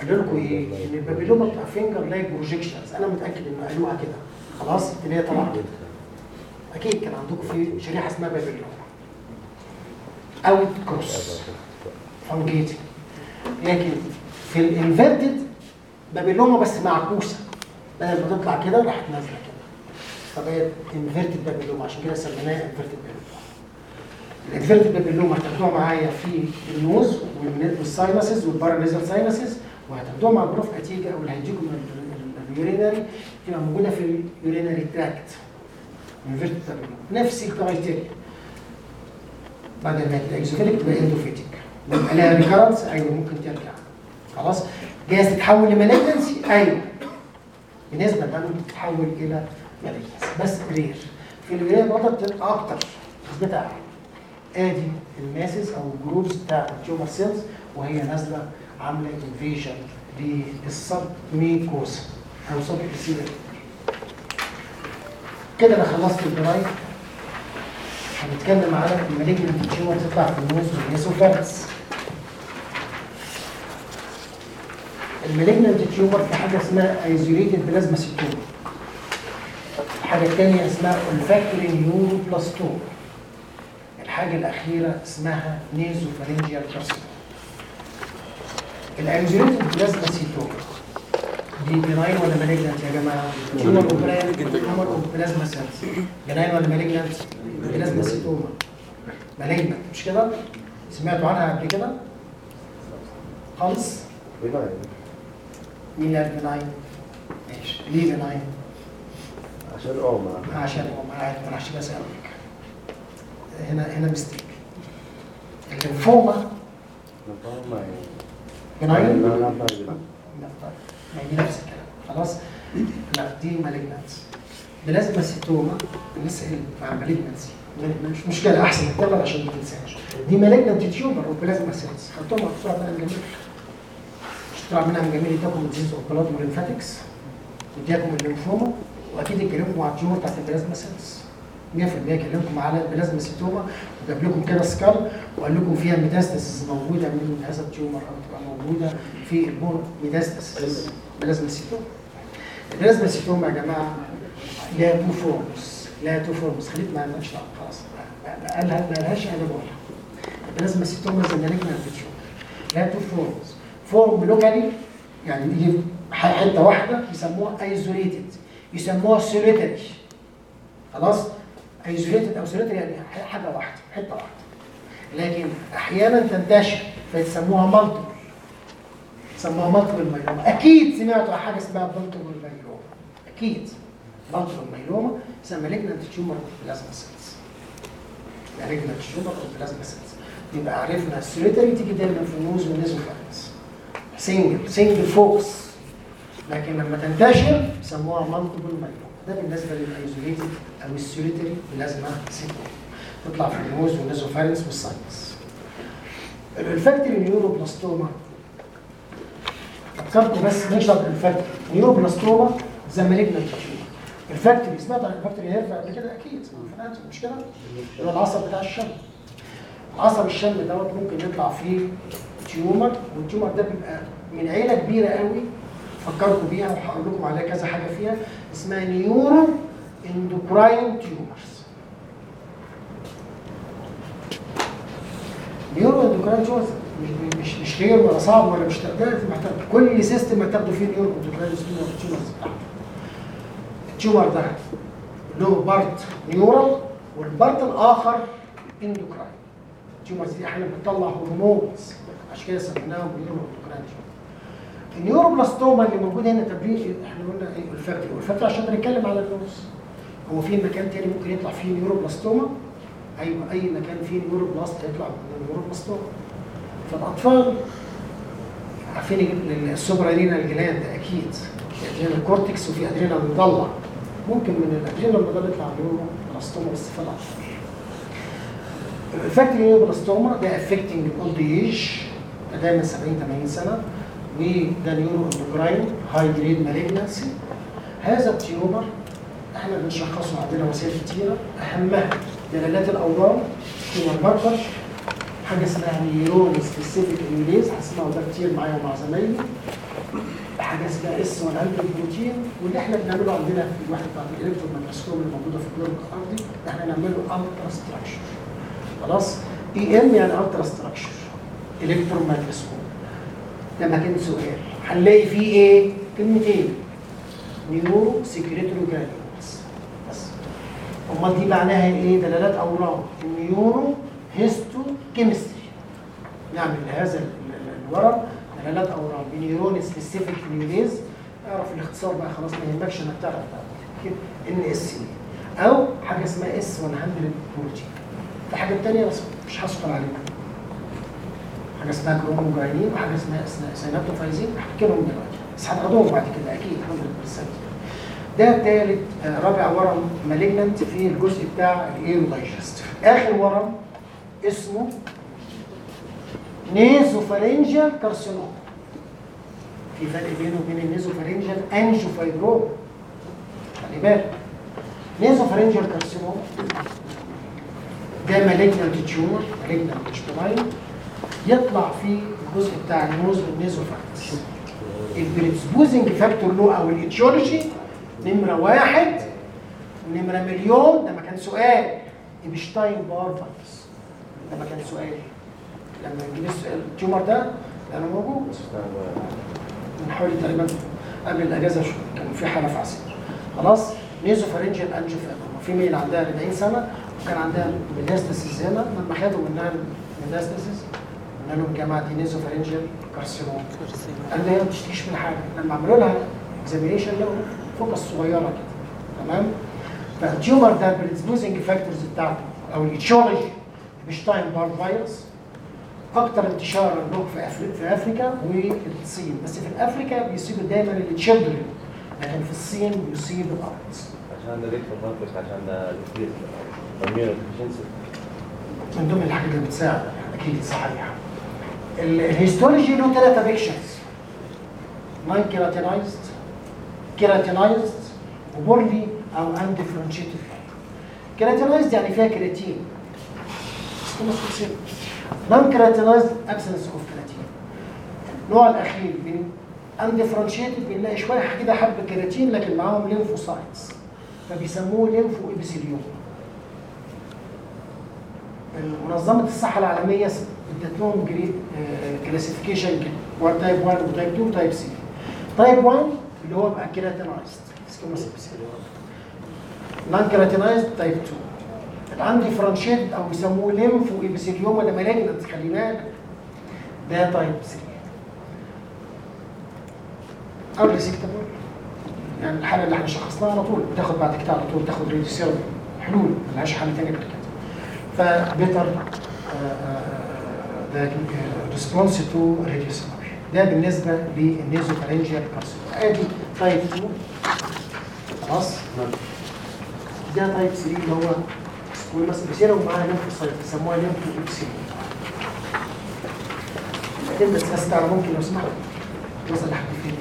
قالوا لكم إيه؟ إن ال papilloma بتبقى finger-like projections أنا متأكد إن قالوها كده. خلاص اللي هي طبعا كده أكيد كان عندكم في شريحة اسمها papilloma. out growth fungating لكن في ال inverted papilloma بس معكوسة. بدل ما تطلع كده راحت نازلة كده. فبقت inverted papilloma عشان كده سميناها inverted papilloma ال inverted papilloma هتاخدوها معايا في ال nose وال sinuses وال paranasal sinuses وهتاخدوها مع ال prof أتيجا أو اللي من ال- ال- ال urinary تبقى موجودة في ال urinary tract inverted papilloma نفس ال criteria. بدل ما تبقى exophytic تبقى endophytic يبقى لها recurrence أيوه ممكن ترجع. خلاص؟ جايز تتحول ل malignancy أيوه. بنسبه ممكن تتحول إلى malignancy بس rare في الولايه الوضع بتبقى أكتر نسبتها ادي ال masses أو ال groups بتاع ال tumor cells وهي نازلة عاملة invasion لل submucosa أو subepithelial كده أنا خلصت الجرايد. هنتكلم على ال malignant tumor تطلع في ال nose وال nasopharynx ال malignant tumor في حاجة اسمها isolated plasmacytoma الحاجة الثانية اسمها olfactory neuroblastoma الحاجة الأخيرة اسمها nasopharyngeal carcinoma ال isolated plasmacytoma دي benign ولا malignant يا جماعة؟ tumor اوبران tumor of plasma cells benign ولا malignant؟ plasmacytoma malignant مش كده؟ سمعتوا عنها قبل كده؟ خالص؟ مين اللي قال benign؟ ماشي ليه benign؟ عشان ما عشان هو ما عارف ما راحش بسألك هنا هنا mistake ال lymphoma ما بناين؟ لا لا طيب. ما هي دي نفس الكلام. خلاص؟ لا دي مالجنت بلازما سيتوما لسه قايل مع مالجنسي مش مشكلة أحسن. نكتبها عشان ما تنساش. دي مالجنت تيومر وبلازما سيلز خدتهم بسرعة منها الجميل مش طلع منها الجميل يديكم ديزيز اوف بلاد وليمفاتكس يديكم الليمفوما. وأكيد يتكلموا مع التيومر بتاعت البلازما سيلز. 100% كلمكم على البلازماسيتوما وجاب لكم كده scar وقال لكم فيها metastasis موجودة من هذا ال tumor أو تبقى موجودة في ال bone metastasis. plasmacytoma ال plasmacytoma يا جماعة لها two forms لها two forms خليك ما دعوة، خلاص. ما لهاش أنا بقولها ال plasmacytoma زي ما نجمع في ال tumor لها two forms form locally يعني ح- حتة واحدة يسموها isolated يسموها solitary خلاص؟ isolated أو solitary يعني حاجة واحدة حتة واحدة. لكن أحيانا تنتشر فيسموها multiple سموها multiple myeloma أكيد سمعتوا حاجة اسمها multiple myeloma أكيد. multiple myeloma اسمها malignant tumor plasma cells malignant tumor plasma cells يبقى عرفنا ال solitary تيجي دايما في ال nose وال nasopharynx single single focus لكن لما تنتشر يسموها multiple myeloma ده بالنسبة لل isolated أو ال solitary plasma cells تطلع في ال nose وال nasopharynx وال sinus. olfactory neuroblastoma فكرت بس نشرب olfactory neuroblastoma malignant tumor olfactory سمعت عن ال olfactory nerve قبل كده أكيد. سمعت مش كده؟ اللي هو العصب بتاع الشم. عصب الشم دوت ممكن يطلع فيه tumor وال tumor ده بيبقى من عيلة كبيرة قوي فكركم بيها وهقول لكم عليها كذا حاجة فيها اسمها neuroendocrine tumors. neuroendocrine tumors مش مش خير ولا صعب ولا مش تقدر محتاج كل system هتاخده فيه neuroendocrine tumors. ال tumor ده له part neural وال part الآخر endocrine. ال tumors دي أحيانا بتطلع hormones عشان كده سميناهم neuroendocrine. ال neuroblastoma اللي موجوده هنا تبريد إحنا قلنا إيه olfactory و olfactory عشان بنتكلم على ال nose هو في مكان تاني ممكن يطلع فيه neuroblastoma أيوه أي مكان فيه neuroblast هيطلع من ال neuroblastoma فالأطفال عارفين ال suprarenal gland أكيد. في adrenal cortex وفي adrenal medulla ممكن من ال adrenal medulla يطلع neuroblastoma بس في الأطفال. ال olfactory neuroblastoma ده affecting ال old age دايما 70 80 سنة. وده neuroendocrine high grade malignancy هذا ال tumor إحنا بنشخصه عندنا وسائل كتيرة. أهمها دلالات الأورام tumor marker حاجة اسمها neuron specific enolase هتسمعوا ده كتير معايا ومع زمايلي. حاجة اسمها S 100 بروتين واللي إحنا بنعمله عندنا في الواحد بتاع ال electron microscope اللي موجودة في الجلوب الأرضي إحنا نعمله ultrastructure خلاص؟ EM يعني ultrastructure electron microscope ده مكان سؤال هنلاقي فيه إيه؟ كلمتين. neurosecretory granules بس. أمال دي معناها إيه؟ دلالات اورام immunohistochemistry نعمل لهذا ال- ال- الورم دلالات اورام ب neuron specific enolase اعرف الاختصار بقى خلاص ما يهمكش انك تعرف كده. NSE أو حاجة اسمها S 100 بروتين في حاجة تانية؟ بس مش هكتر عليكم حاجة اسمها chromogranin وحاجة اسمها synaptophysin هحكي لهم دلوقتي. بس هتاخدوهم بعد كده أكيد. 100% ده ثالث آه، رابع ورم malignant في الجزء بتاع ال aerodigestive. آخر ورم اسمه nasopharyngeal carcinoma في فرق بينه وبين ال nasopharyngeal angiofibroma خلي بالك. nasopharyngeal carcinoma ده malignant tumor مش benign. يطلع في الجزء بتاع ال nose وال nasopharynx ال predisposing factor له أو ال etiology نمرة واحد نمرة مليون. ده ما كان سؤال. Epstein Barr virus ده ما كان سؤال. لما نجيب ال tumor ده لأنه موجود. من حوالي تقريبا قبل الأجازة كان في حالة في عسير خلاص؟ nasopharyngeal angiofibroma في female عندها 40 سنة وكان عندها metastasis هنا لما خدوا منها ال metastasis قلنا لهم دي nasopharyngeal carcinoma قال لي هي ما بتشتكيش من حاجة. لما عملوا لها examination لقوا focus صغيره كده. تمام؟ فال tumor ده predisposing factors بتاعته أو ال etiology Epstein Barr virus أكتر انتشارا له في افريقيا في أفريكا والصين. بس في أفريكا بيصيب دايما ال children لكن في الصين بيصيب ال adult عشان ده ليكتور ماركس عشان ده deficiency من ضمن الحاجات اللي بتساعد أكيد صحيح. ال histology له ثلاثة pictures non keratinized keratinized و poorly أو undifferentiated keratinized يعني فيها keratin non keratinized absence of keratin النوع الأخير بين undifferentiated بنلاقي شوية كده حب كيراتين لكن معاهم lymphocytes فبيسموه lymphoepithelioma منظمه الصحة العالمية لهم grade classification type 1 و type 2 و type 3 type 1 اللي هو بقى keratinized non keratinized type 2 ال undifferentiated أو بيسموه lymphoepithelioma ولا malignant خلي بالك ده type 3 أو resectable يعني الحالة اللي إحنا شخصناها على طول. بتاخد بعد كده على طول تاخد radiotherapy حلول ملهاش حل تاني غير كده. فبيتر ريسبونس تو ريديوسيرم ده بالنسبة للنيزوفارنجيال كارسينوما آدي تايب 2 خلاص؟ ده تايب 3 اللي هو والمسبسيرة ومعاها ليمفوسايت بيسموها ليمفو اكسين الاتندنس بس تعالى ممكن لو سمحت. وصل لحد فين؟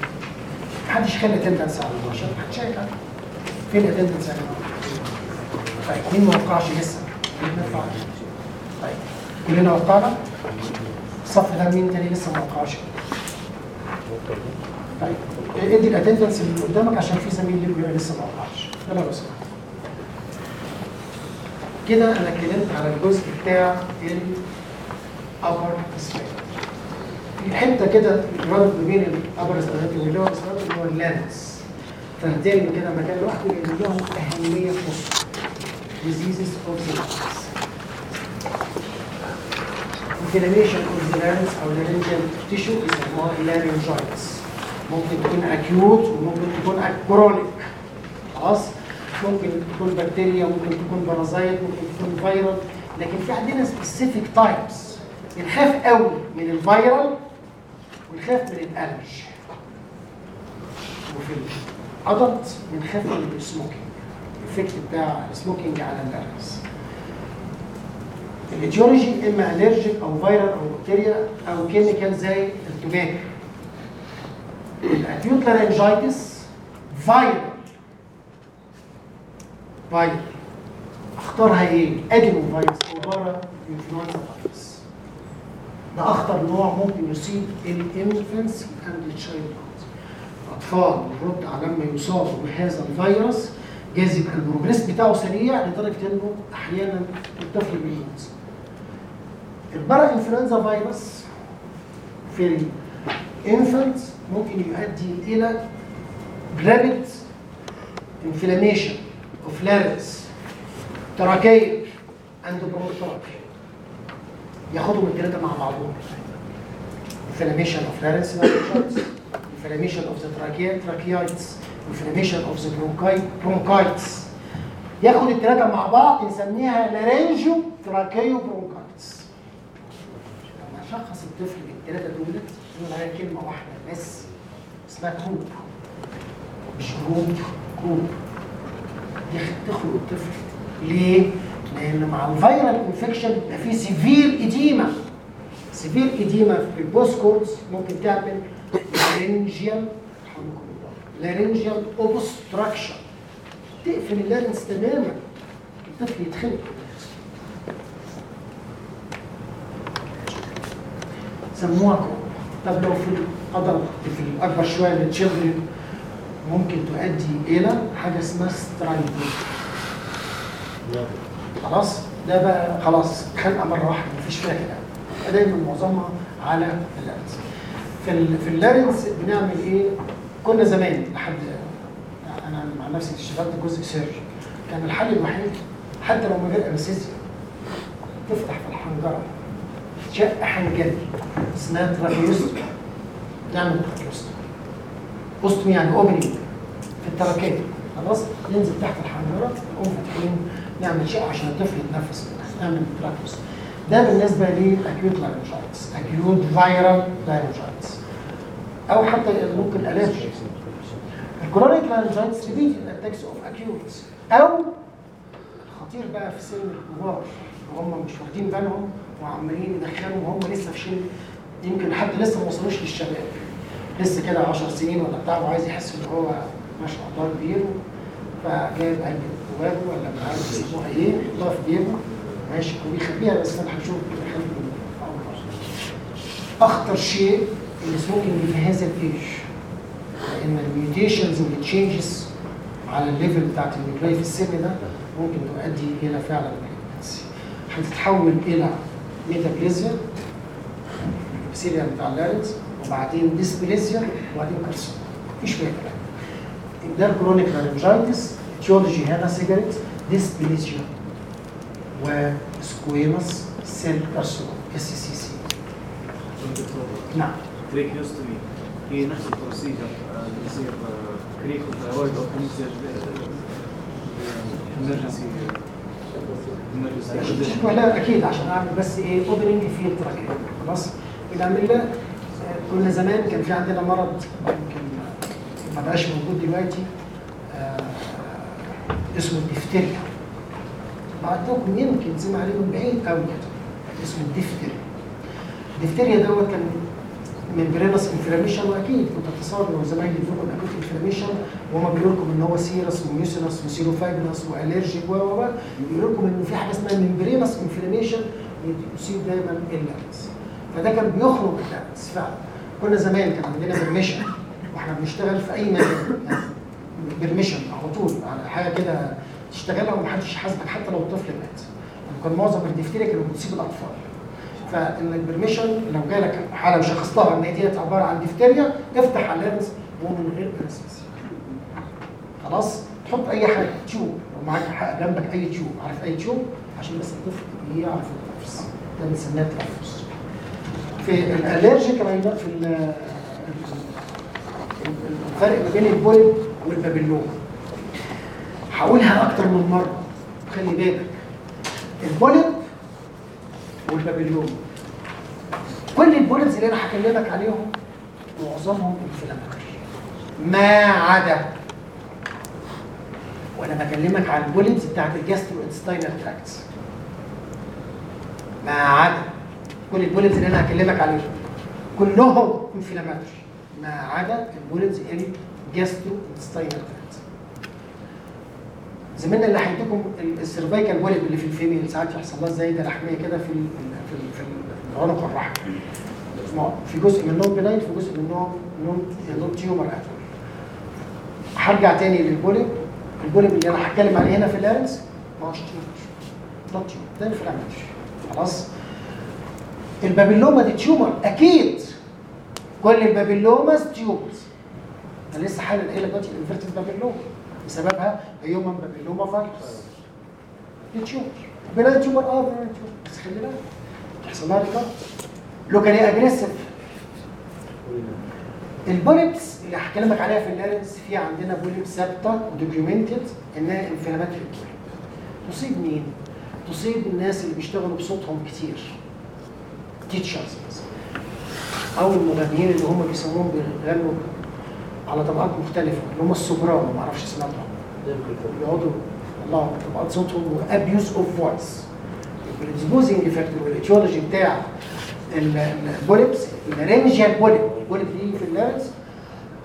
محدش خلي attendance على المباشر محدش شايف؟ فين ال attendance جماعة طيب مين ما وقعش لسه؟ مين نرفع طيب كلنا وقعنا؟ الصف ده مين تاني لسه ما وقعش؟ طيب ادي ال attendance اللي قدامك عشان في زميل ليك لسه ما وقعش. يلا سمحت كده أنا اتكلمت على الجزء بتاع ال upper سبايك في حتة كده الربط ما بين ال upper سبايك وال lower سبايك اللي هو ال larynx فهتلاقي كده مكان لوحده لأن لهم أهمية مصر diseases of the larynx inflammation of the larynx أو laryngeal tissue يسموها laryngitis ممكن تكون acute وممكن تكون chronic خلاص. ممكن تكون بكتيريا ممكن تكون parasite ممكن تكون viral لكن في عندنا specific types بنخاف قوي من ال viral ونخاف من ال allergy وفي ال adult بنخاف من ال smoking ال effect بتاع ال smoking على ال larynx ال etiology إما allergic أو viral أو بكتيريا أو chemical زي ال tobacco ال acute laryngitis viral فيروس اختارها إيه؟ adenovirus أو parainfluenza virus ده أخطر نوع ممكن يصيب ال infants and child الأطفال الرضع لما يصابوا بهذا الفيروس يبقى ال progress بتاعه سريع لدرجة إنه أحيانا الطفل بيموت. ال parainfluenza virus في ال infant ممكن يؤدي إلى rapid inflammation of larynx trachea and bronchi ياخدوا من الثلاثه مع بعضهم. inflammation of larynx inflammation of the tracheitis inflammation of the bronchitis ياخد الثلاثه مع بعض نسميها laryngotracheobronchitis اشخص الطفل بالثلاثه دول نقول عليها كلمه واحدة بس اسمها croup مش group croup تخنق الطفل. ليه؟ لأن مع ال viral infection بيبقى فيه severe edema severe edema في ال vocal cords ممكن تعمل laryngeal laryngeal obstruction تقفل ال larynx تماما. الطفل يتخنق. سموها طب لو في القدر في الأكبر شوية للتشيلدرن ممكن تؤدي إلى حاجة اسمها سترايدين خلاص؟ ده بقى خلاص خلقة مرة واحدة مفيش فيها كده دايما معظمها على اللارنس. في في اللارنس بنعمل إيه؟ كنا زمان لحد أنا مع نفسي اشتغلت جزء سيرجي كان الحل الوحيد حتى لو من غير أنستيزيا تفتح في الحنجرة. شق حنجري اسمها tracheostomy تعمل tracheostomy ostomy يعني؟ opening في ال trachea خلاص ننزل تحت الحنجرة نقوم فاتحين نعمل شيء عشان الطفل يتنفس نعمل tracheostomy ده بالنسبة لل acute laryngitis acute viral laryngitis أو حتى ممكن allergy ال chronic laryngitis repeated attacks of acute أو خطير بقى في سن الكبار وهم مش واخدين بالهم وعمالين يدخلوا وهم لسه في سن يمكن حتى لسه ما وصلوش للشباب. لسه كده 10 سنين ولا بتاع وعايز يحس إن هو ما شاء الله كبير. فجايب علب جواله ولا مش عارف يسموها إيه يحطها في جيبه. ماشي وبيخبيها بس أنا خلي أخطر شيء ال smoking في هذا الايج لأن ال mutations وال changes على ال level بتاعت ال nuclei في السن ده ممكن تؤدي إلى فعلا. هتتحول إلى metaplasia ال epithelia بتاع ال larynx وبعدين dysplasia وبعدين carcinoma مفيش فيها كلام. ده ال chronic laryngitis etiology هنا cigarette dysplasia و squamous cell carcinoma SCC نعم. tracheostomy هي نفس ال procedure اللي يصير cricothyroid أو كنيزير emergency ولا أكيد عشان أعمل بس إيه opening في ال trachea خلاص؟ بنعمل له كنا زمان كان في عندنا مرض يمكن ما بقاش موجود دلوقتي آه، اسمه الدفتريا بعضكم يمكن سمع عليه من بعيد قوي كده اسمه الدفتريا الدفتريا دوت كان membranous inflammation وأكيد كنت أتصور ان زمايلي بيقولوا acute inflammation وهم بيقولوا لكم إن هو serous و mucinous و serofibrinous و allergic و و بيقولوا لكم ان في حاجة اسمها membranous inflammation يصيب دايما ال larynx فده كان بيخرج ال larynx فعلا. كنا زمان كان عندنا permission وإحنا بنشتغل في أي مكان. يعني permission على طول على حاجة كده تشتغلها ومحدش يحاسبك حتى لو الطفل مات. كان معظم الدفتيريا كانوا بتصيب الأطفال. فان البرميشن لو جالك حالة وشخصتها إن هي ديت عبارة عن دفتيريا افتح ال larynx ومن غير anesthesia خلاص؟ تحط أي حاجة tube. لو معاك جنبك أي tube. عارف أي tube؟ عشان بس الطفل يعرف التنفس. ده بنسميها التنفس. في ال allergic rhinitis في ال- الفرق ما بين ال polyp وال papilloma هقولها أكتر من مرة. خلي بالك. ال polyp وال papilloma كل ال polyps اللي أنا هكلمك عليهم معظمهم inflammatory ما عدا وأنا بكلمك عن ال polyps بتاعت ال gastrointestinal tracts ما عدا كل ال polyps اللي أنا هكلمك عليهم. كلهم inflammatory. ما عدا ال polyps ال gastrointestinal tracts زميلنا اللي هيديكم ال cervical polyp اللي في ال female ساعات يحصل لها زي لحميه كده في في في العنق الرحم في جزء منهم benign في جزء منهم منهم tumor هرجع تاني لل polyp ال polyp اللي أنا هتكلم عليه هنا في ال larynx ما هوش tumor. not tumor ده inflammatory خلاص. ال papilloma دي tumor. أكيد. كل ال papillomas tumors. أنا لسه حالا قايل دلوقتي ال inverted papilloma بسببها human papilloma virus دي tumor benign tumor آه benign tumor بس خلي بالك. يحصل لها recurred locally aggressive ال polyps اللي هكلمك عليها في ال larynx في عندنا polyps ثابتة و documented انها inflammatory تصيب مين؟ تصيب الناس اللي بيشتغلوا بصوتهم كتير. teachers أو المغنيين اللي هم بيسموهم بيغنوا على طبقات مختلفة اللي هم السوبرانو ما أعرفش اسمها بيقعدوا الله طبقات صوتهم و abuse of voice. ال predisposing factor وال etiology بتاع ال- ال- ال polyps laryngeal polyp ال polyp دي في ال larynx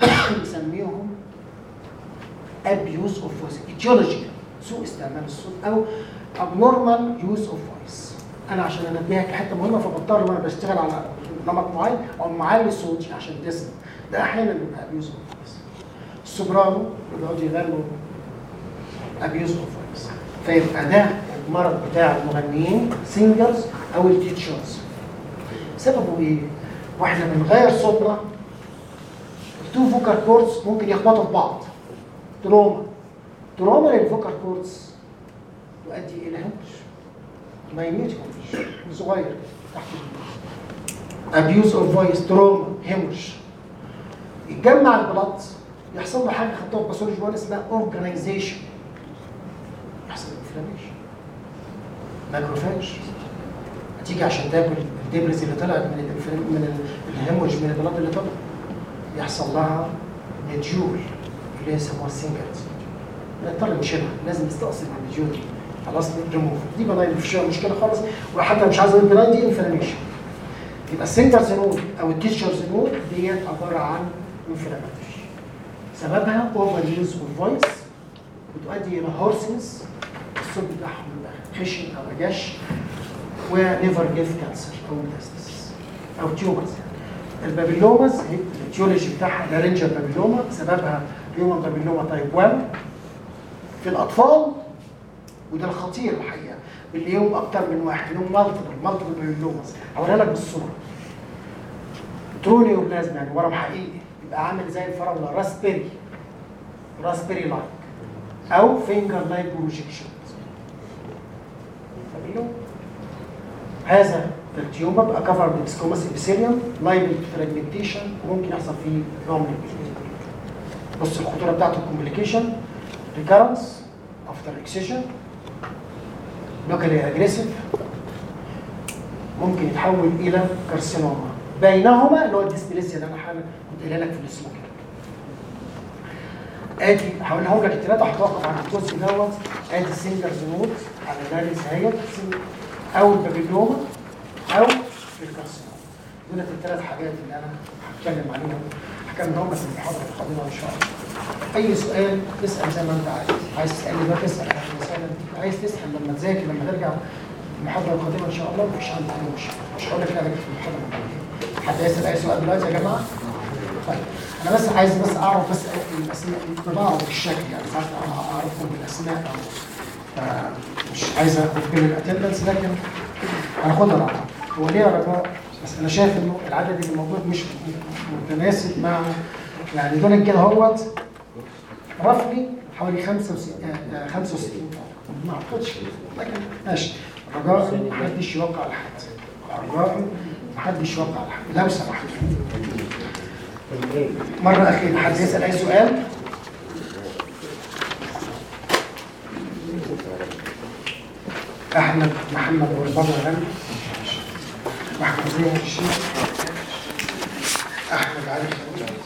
بنسميهم abuse of voice. etiology سوء استعمال الصوت أو abnormal use of voice. أنا عشان أنبهك لحتة مهمة فبضطر وأنا بشتغل على نمط معين أو معلي صوتي عشان تسمع. ده أحيانا بيبقى abuse of voice السوبرانو بيقعدوا يغنوا abuse of voice فيبقى ده المرض بتاع المغنيين singers أو ال teachers سببه إيه؟ وإحنا بنغير صوتنا. ال two vocal cords ممكن يخبطوا في بعض. trauma. trauma لل vocal cords تؤدي إلى هنش ما هنش صغير. تحت. abuse of voice trauma hemorrhage يتجمع ال blood يحصل له حاجة خدتوها في pathology 1 اسمها organization يحصل inflammation macrophage هتيجي عشان تاكل ال debris اللي طلعت من من ال- الهيموج من ال blood اللي طلع. يحصل لها nodule اللي يسموها singers نضطر نشيلها لازم نستأصل من ال nodule خلاص ريموف دي benign مفيش مشكلة خالص. وحتى مش عايز أقول دي inflammation يبقى ال singers node أو ال teachers node ديت عبارة عن inflammatory سببها overuse of voice بتؤدي إلى hoarseness الصوت بتاعهم خشن أو رجاش و never give cancer أو metastasis أو tumors ال papillomas هي ال etiology بتاعها laryngeal papilloma سببها human papilloma type 1 في الأطفال وده الخطير الحقيقة اللي يوم أكتر من واحد لهم multiple multiple papillomas هوريها لك بالصورة. true neoplasma يعني ورم حقيقي. يبقى عامل زي الفراوله raspberry. raspberry like. أو finger like projection هذا ال tumor بقى covered بال squamous epithelium liable fragmentation وممكن يحصل فيه نوع من. بص الخطورة بتاعته ال complication recurrence after excision locally aggressive ممكن يتحول إلى carcinoma بينهما اللي هو ال dysplasia اللي أنا كنت قايلها لك في السموك آدي هقولهم لك الثلاثه هتوقف عن الجزء دوت. آدي ال singers node على النارس اهيت أو ال papilloma أو ال carcinoma دول الثلاث حاجات اللي أنا هتكلم عليهم هكملهم بس في المحاضره القادمه إن شاء الله. أي سؤال تسال زي ما أنت عايز. عايز تسألني ده تسال عايز تسأل لما تذاكر لما ترجع المحاضرة القادمة إن شاء الله مفيش عندي مشكلة. مش هقول لك لا في المحاضرة. القادمه حد يسال أي سؤال دلوقتي يا جماعة؟ طيب أنا بس عايز بس أعرف بس الأسماء بعرف الشكل يعني ساعات اعرفهم بالاسماء أو آه، مش عايز أخد كل الأتندنس لكن هناخدها بعض هو ليه يا رجاء؟ بس أنا شايف إنه العدد اللي موجود مش متناسب مع يعني دول كده أهوت رفلي حوالي 65 آه، آه، 65 ما أعتقدش لكن ماشي. رجاء محدش يوقع على حد رجاء محدش يوقع على حد. لو سمحت. مرة أخيرة حد يسأل أي سؤال؟ أحمد محمد والبابا غني. محمود الشيخ أحمد علي. خليل